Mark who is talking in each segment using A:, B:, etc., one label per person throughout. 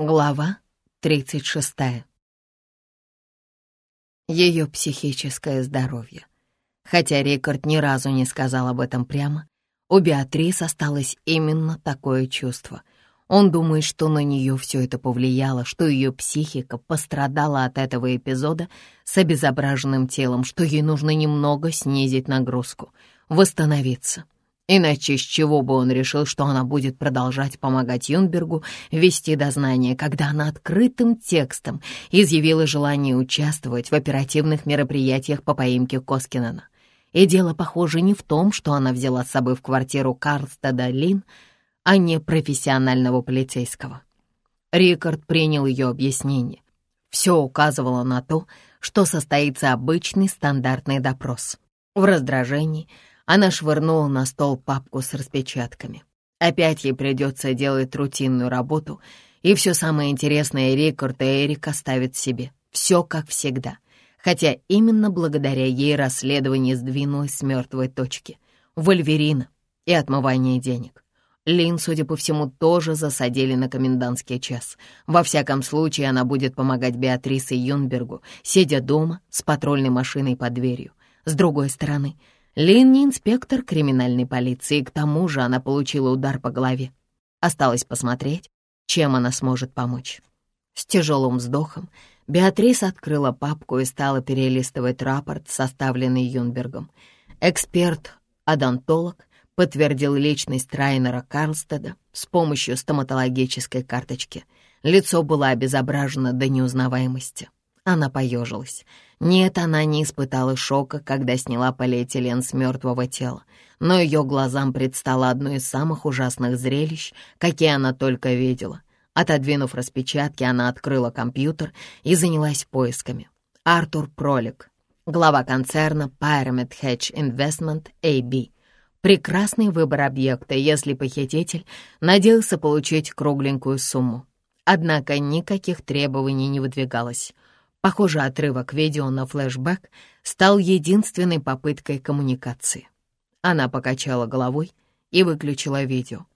A: Глава 36. Ее психическое здоровье. Хотя Рикард ни разу не сказал об этом прямо, у Беатрис осталось именно такое чувство. Он думает, что на нее все это повлияло, что ее психика пострадала от этого эпизода с обезображенным телом, что ей нужно немного снизить нагрузку, восстановиться — Иначе с чего бы он решил, что она будет продолжать помогать Юнбергу вести дознание, когда она открытым текстом изъявила желание участвовать в оперативных мероприятиях по поимке Коскинена. И дело, похоже, не в том, что она взяла с собой в квартиру Карлстада Лин, а не профессионального полицейского. Рикард принял ее объяснение. Все указывало на то, что состоится обычный стандартный допрос. В раздражении — она швырнула на стол папку с распечатками. Опять ей придется делать рутинную работу, и все самое интересное Рикард и Эрик оставят себе. Все как всегда. Хотя именно благодаря ей расследование сдвинулось с мертвой точки. Вольверина и отмывание денег. Лин, судя по всему, тоже засадили на комендантский час. Во всяком случае, она будет помогать Беатрисе Юнбергу, сидя дома с патрульной машиной под дверью. С другой стороны, Лин не инспектор криминальной полиции, к тому же она получила удар по голове. Осталось посмотреть, чем она сможет помочь. С тяжелым вздохом Беатрис открыла папку и стала перелистывать рапорт, составленный Юнбергом. Эксперт-адонтолог подтвердил личность Райнера Карлстеда с помощью стоматологической карточки. Лицо было обезображено до неузнаваемости. Она поежилась. Нет, она не испытала шока, когда сняла полиэтилен с мертвого тела, но ее глазам предстало одно из самых ужасных зрелищ, какие она только видела. Отодвинув распечатки, она открыла компьютер и занялась поисками. Артур Пролик, глава концерна Pyramid Hedge Investment AB. Прекрасный выбор объекта, если похититель надеялся получить кругленькую сумму. Однако никаких требований не выдвигалось — Похоже, отрывок видео на флешбэк стал единственной попыткой коммуникации. Она покачала головой и выключила видео.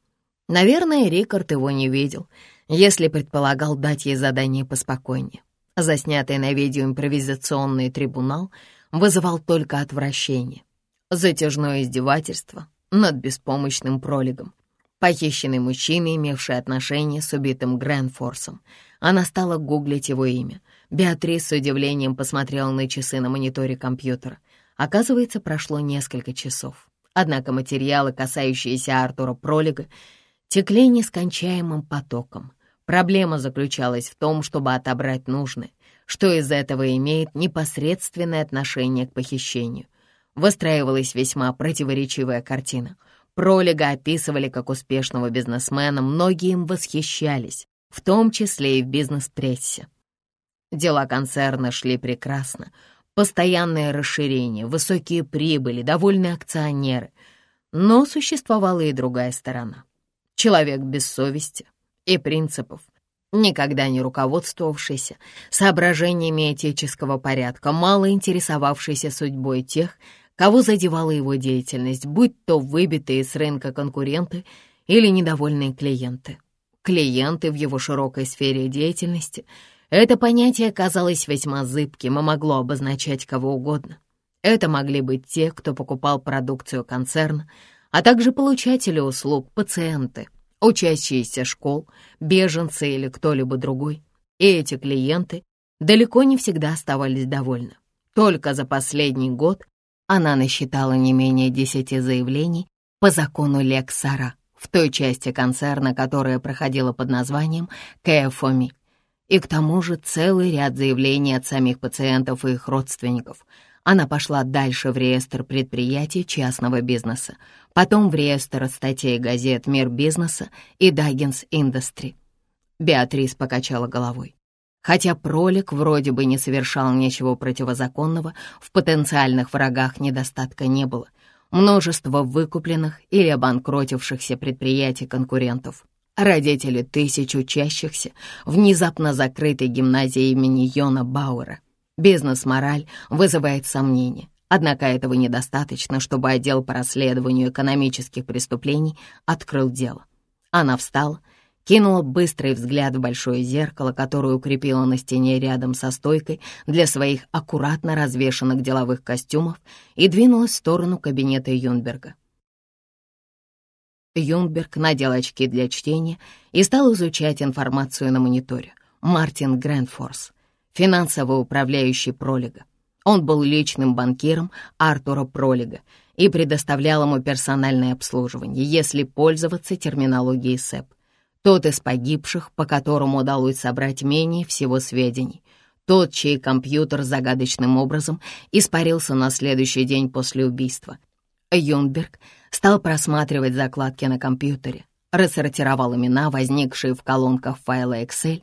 A: Наверное, Рикард его не видел, если предполагал дать ей задание поспокойнее. Заснятый на видео импровизационный трибунал вызывал только отвращение. Затяжное издевательство над беспомощным пролегом. Похищенный мужчина, имевший отношение с убитым Грэнфорсом. Она стала гуглить его имя — Беатрис с удивлением посмотрела на часы на мониторе компьютера. Оказывается, прошло несколько часов. Однако материалы, касающиеся Артура Пролига, текли нескончаемым потоком. Проблема заключалась в том, чтобы отобрать нужное, что из этого имеет непосредственное отношение к похищению. Выстраивалась весьма противоречивая картина. Пролига описывали как успешного бизнесмена, многие им восхищались, в том числе и в бизнес-прессе. Дела концерна шли прекрасно. Постоянное расширение, высокие прибыли, довольные акционеры. Но существовала и другая сторона. Человек без совести и принципов, никогда не руководствовавшийся соображениями этического порядка, мало интересовавшийся судьбой тех, кого задевала его деятельность, будь то выбитые с рынка конкуренты или недовольные клиенты. Клиенты в его широкой сфере деятельности — это понятие казалось весьма зыбким и могло обозначать кого угодно. Это могли быть те, кто покупал продукцию концерна, а также получатели услуг, пациенты, учащиеся школ, беженцы или кто-либо другой. И эти клиенты далеко не всегда оставались довольны. Только за последний год она насчитала не менее десяти заявлений по закону Лексара в той части концерна, которая проходила под названием КФОМИ. И к тому же целый ряд заявлений от самих пациентов и их родственников. Она пошла дальше в реестр предприятий частного бизнеса, потом в реестр статей газет «Мир бизнеса» и «Даггинс Индустри». Беатрис покачала головой. Хотя пролик вроде бы не совершал ничего противозаконного, в потенциальных врагах недостатка не было. Множество выкупленных или обанкротившихся предприятий конкурентов. Родители тысяч учащихся внезапно закрытой гимназии имени Йона Бауэра. Бизнес-мораль вызывает сомнения. Однако этого недостаточно, чтобы отдел по расследованию экономических преступлений открыл дело. Она встала кинула быстрый взгляд в большое зеркало, которое укрепила на стене рядом со стойкой для своих аккуратно развешанных деловых костюмов и двинулась в сторону кабинета Юнберга. Юнберг надел очки для чтения и стал изучать информацию на мониторе. Мартин Грэнфорс, финансовый управляющий Пролига. Он был личным банкиром Артура Пролига и предоставлял ему персональное обслуживание, если пользоваться терминологией СЭП. Тот из погибших, по которому удалось собрать менее всего сведений. Тот, чей компьютер загадочным образом испарился на следующий день после убийства. Юнберг стал просматривать закладки на компьютере, рассортировал имена, возникшие в колонках файла Excel.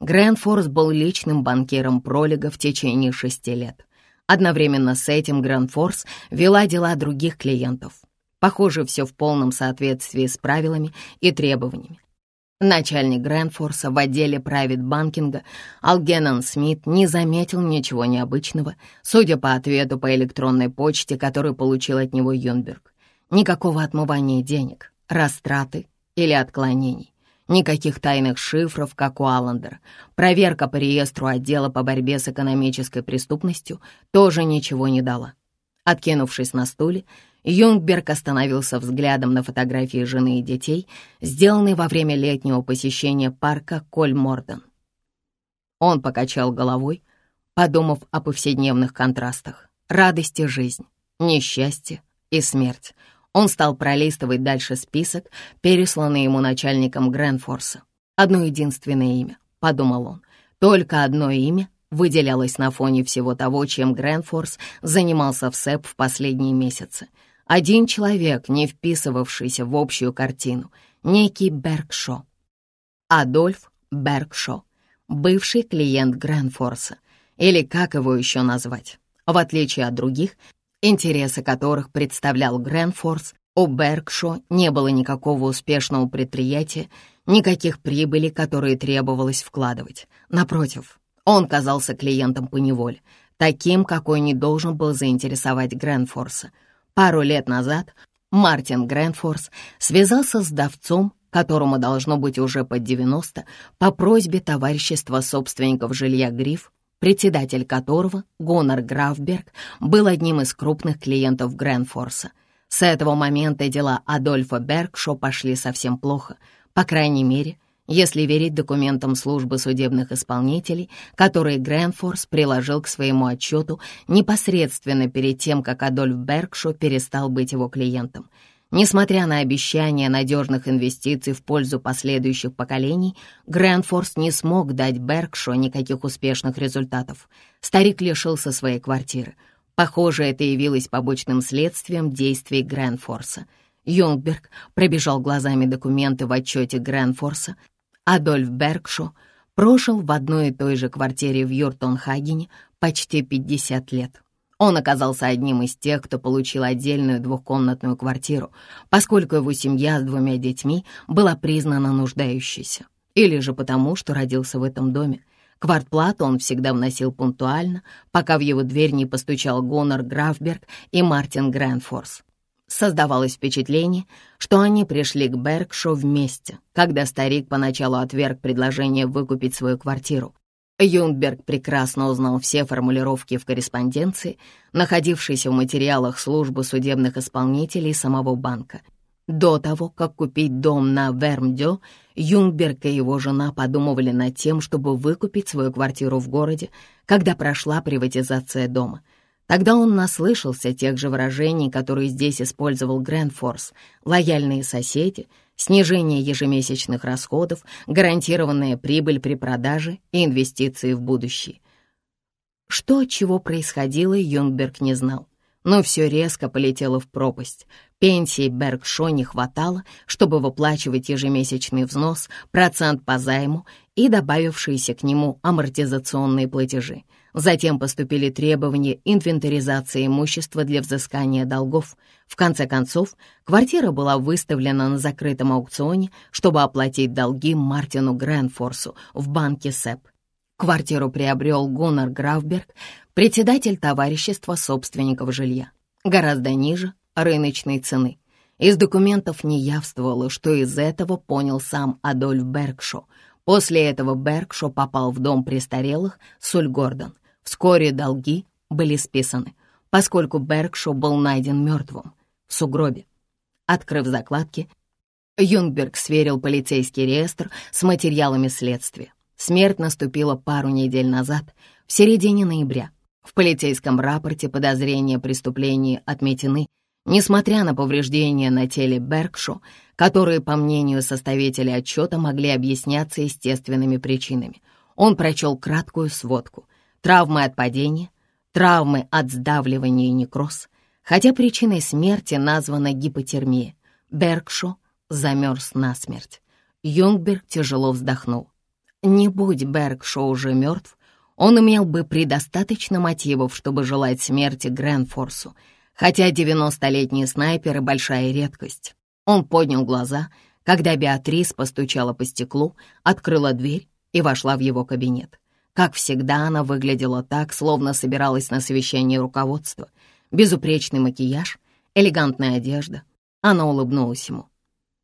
A: Грэнфорс был личным банкиром Пролига в течение шести лет. Одновременно с этим Грэнфорс вела дела других клиентов. Похоже, все в полном соответствии с правилами и требованиями. Начальник Грэнфорса в отделе правит банкинга Алгенон Смит не заметил ничего необычного, судя по ответу по электронной почте, который получил от него Юнберг. Никакого отмывания денег, растраты или отклонений. Никаких тайных шифров, как у Аллендера. Проверка по реестру отдела по борьбе с экономической преступностью тоже ничего не дала. Откинувшись на стуле, Юнгберг остановился взглядом на фотографии жены и детей, сделанные во время летнего посещения парка Кольморден. Он покачал головой, подумав о повседневных контрастах, радости жизни, несчастье и смерть. Он стал пролистывать дальше список, пересланный ему начальником Грэнфорса. «Одно единственное имя», — подумал он, — «только одно имя выделялось на фоне всего того, чем Грэнфорс занимался в СЭП в последние месяцы — один человек, не вписывавшийся в общую картину, некий Бергшо. Адольф Бергшо, бывший клиент Грэнфорса, или как его еще назвать. В отличие от других, интересы которых представлял Грэнфорс, у Бергшо не было никакого успешного предприятия, никаких прибылей, которые требовалось вкладывать. Напротив, он казался клиентом по неволе, таким, какой не должен был заинтересовать Грэнфорса — Пару лет назад Мартин Грэнфорс связался с давцом, которому должно быть уже под 90, по просьбе товарищества собственников жилья «Гриф», председатель которого, Гонор Графберг, был одним из крупных клиентов Грэнфорса. С этого момента дела Адольфа Бергшо пошли совсем плохо, по крайней мере, если верить документам службы судебных исполнителей, которые Грэнфорс приложил к своему отчету непосредственно перед тем, как Адольф Бергшо перестал быть его клиентом. Несмотря на обещания надежных инвестиций в пользу последующих поколений, Грэнфорс не смог дать Бергшо никаких успешных результатов. Старик лишился своей квартиры. Похоже, это явилось побочным следствием действий Грэнфорса. Юнгберг пробежал глазами документы в отчете Грэнфорса, Адольф Бергшо прожил в одной и той же квартире в Юртонхагене почти 50 лет. Он оказался одним из тех, кто получил отдельную двухкомнатную квартиру, поскольку его семья с двумя детьми была признана нуждающейся, или же потому, что родился в этом доме. Квартплату он всегда вносил пунктуально, пока в его дверь не постучал Гонор Графберг и Мартин Грэнфорс. Создавалось впечатление, что они пришли к Бергшо вместе, когда старик поначалу отверг предложение выкупить свою квартиру. Юнгберг прекрасно узнал все формулировки в корреспонденции, находившейся в материалах службы судебных исполнителей самого банка. До того, как купить дом на Вермдё, Юнгберг и его жена подумывали над тем, чтобы выкупить свою квартиру в городе, когда прошла приватизация дома — Тогда он наслышался тех же выражений, которые здесь использовал Грэнфорс. Лояльные соседи, снижение ежемесячных расходов, гарантированная прибыль при продаже и инвестиции в будущее. Что от чего происходило, Юнгберг не знал. Но все резко полетело в пропасть. Пенсии Бергшо не хватало, чтобы выплачивать ежемесячный взнос, процент по займу и добавившиеся к нему амортизационные платежи — Затем поступили требования инвентаризации имущества для взыскания долгов. В конце концов, квартира была выставлена на закрытом аукционе, чтобы оплатить долги Мартину Грэнфорсу в банке СЭП. Квартиру приобрел Гуннар Графберг, председатель товарищества собственников жилья. Гораздо ниже рыночной цены. Из документов не явствовало, что из этого понял сам Адольф Бергшо. После этого Бергшо попал в дом престарелых Суль Гордон. Вскоре долги были списаны, поскольку Бергшо был найден мертвым в сугробе. Открыв закладки, Юнгберг сверил полицейский реестр с материалами следствия. Смерть наступила пару недель назад, в середине ноября. В полицейском рапорте подозрения о преступлении отметены, несмотря на повреждения на теле Бергшу, которые, по мнению составителя отчета, могли объясняться естественными причинами. Он прочел краткую сводку. Травмы от падения, травмы от сдавливания и некроз, хотя причиной смерти названа гипотермия. Бергшу замерз насмерть. Юнгберг тяжело вздохнул. Не будь Бергшо уже мертв, он имел бы предостаточно мотивов, чтобы желать смерти Гренфорсу, хотя девяностолетние снайперы — большая редкость. Он поднял глаза, когда Беатрис постучала по стеклу, открыла дверь и вошла в его кабинет. Как всегда, она выглядела так, словно собиралась на совещание руководства. Безупречный макияж, элегантная одежда. Она улыбнулась ему.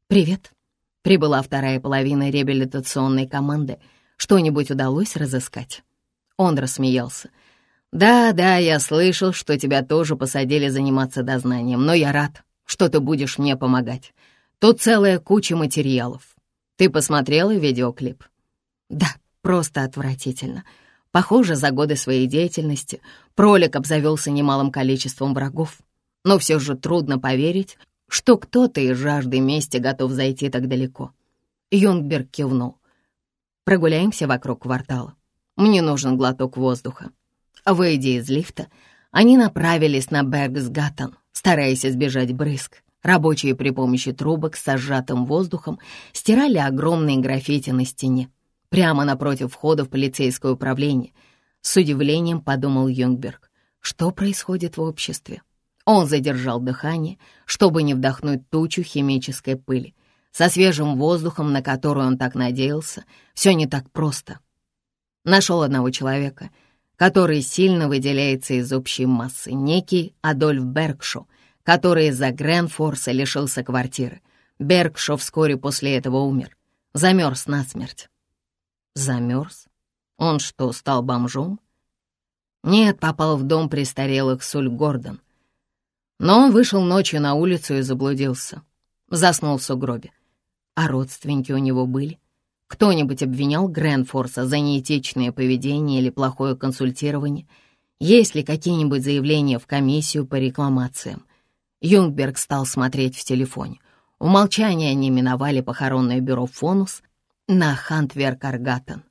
A: «Привет», Прибыла вторая половина реабилитационной команды. Что-нибудь удалось разыскать?» Он рассмеялся. «Да, да, я слышал, что тебя тоже посадили заниматься дознанием, но я рад, что ты будешь мне помогать. Тут целая куча материалов. Ты посмотрела видеоклип?» «Да, просто отвратительно. Похоже, за годы своей деятельности Пролик обзавелся немалым количеством врагов. Но все же трудно поверить, что кто-то из жажды мести готов зайти так далеко. Юнгберг кивнул. «Прогуляемся вокруг квартала. Мне нужен глоток воздуха». Выйдя из лифта, они направились на Бергсгаттен, стараясь избежать брызг. Рабочие при помощи трубок с сжатым воздухом стирали огромные граффити на стене. Прямо напротив входа в полицейское управление. С удивлением подумал Юнгберг. Что происходит в обществе? Он задержал дыхание, чтобы не вдохнуть тучу химической пыли. Со свежим воздухом, на который он так надеялся, все не так просто. Нашел одного человека, который сильно выделяется из общей массы, некий Адольф Бергшо, который из-за Гренфорса лишился квартиры. Бергшо вскоре после этого умер, замерз насмерть. Замерз? Он что, стал бомжом? Нет, попал в дом престарелых Суль Гордон. Но он вышел ночью на улицу и заблудился. Заснул в сугробе. А родственники у него были? Кто-нибудь обвинял Гренфорса за неэтичное поведение или плохое консультирование? Есть ли какие-нибудь заявления в комиссию по рекламациям? Юнгберг стал смотреть в телефоне. В молчании они миновали похоронное бюро «Фонус» на Хантверк-Аргаттен.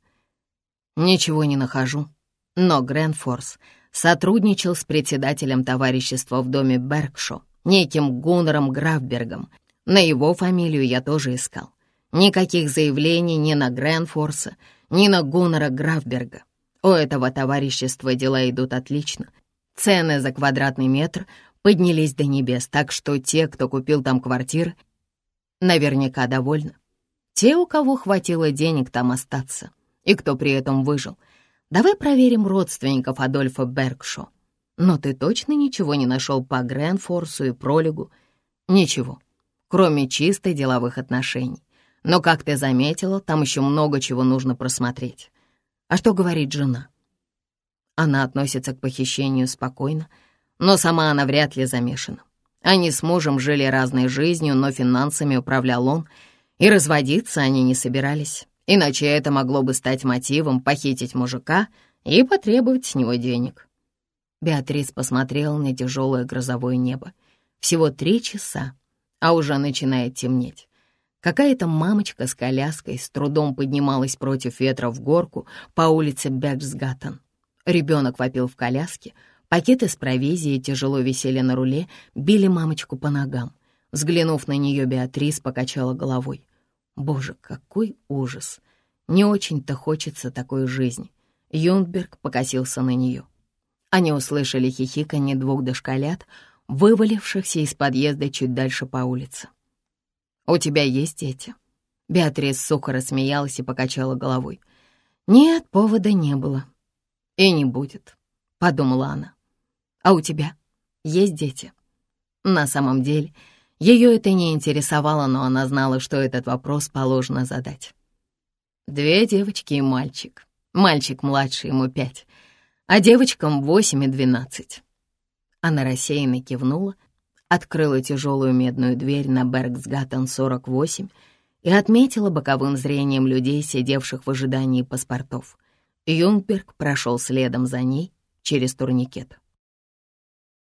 A: «Ничего не нахожу, но Гренфорс сотрудничал с председателем товарищества в доме Бергшо, неким Гуннером Графбергом. На его фамилию я тоже искал. Никаких заявлений ни на Гренфорса, ни на Гуннера Графберга. У этого товарищества дела идут отлично. Цены за квадратный метр поднялись до небес, так что те, кто купил там квартиры, наверняка довольны. Те, у кого хватило денег там остаться, и кто при этом выжил — Давай проверим родственников Адольфа Бергшо. Но ты точно ничего не нашел по Гренфорсу и Пролегу? Ничего, кроме чисто деловых отношений. Но, как ты заметила, там еще много чего нужно просмотреть. А что говорит жена? Она относится к похищению спокойно, но сама она вряд ли замешана. Они с мужем жили разной жизнью, но финансами управлял он, и разводиться они не собирались. Иначе это могло бы стать мотивом похитить мужика и потребовать с него денег. Беатрис посмотрела на тяжелое грозовое небо. Всего три часа, а уже начинает темнеть. Какая-то мамочка с коляской с трудом поднималась против ветра в горку по улице Бексгаттен. Ребенок вопил в коляске, пакеты с провизией тяжело висели на руле, били мамочку по ногам. Взглянув на нее, Беатрис покачала головой. Боже, какой ужас! Не очень-то хочется такой жизни. Юнгберг покосился на нее. Они услышали хихиканье двух дошколят, вывалившихся из подъезда чуть дальше по улице. «У тебя есть дети?» Беатрис сухо рассмеялась и покачала головой. «Нет, повода не было. И не будет», — подумала она. «А у тебя есть дети?» На самом деле, Ее это не интересовало, но она знала, что этот вопрос положено задать. Две девочки и мальчик. Мальчик младше, ему пять, а девочкам восемь и двенадцать. Она рассеянно кивнула, открыла тяжелую медную дверь на Бергсгаттен 48 и отметила боковым зрением людей, сидевших в ожидании паспортов. Юнгберг прошел следом за ней через турникет.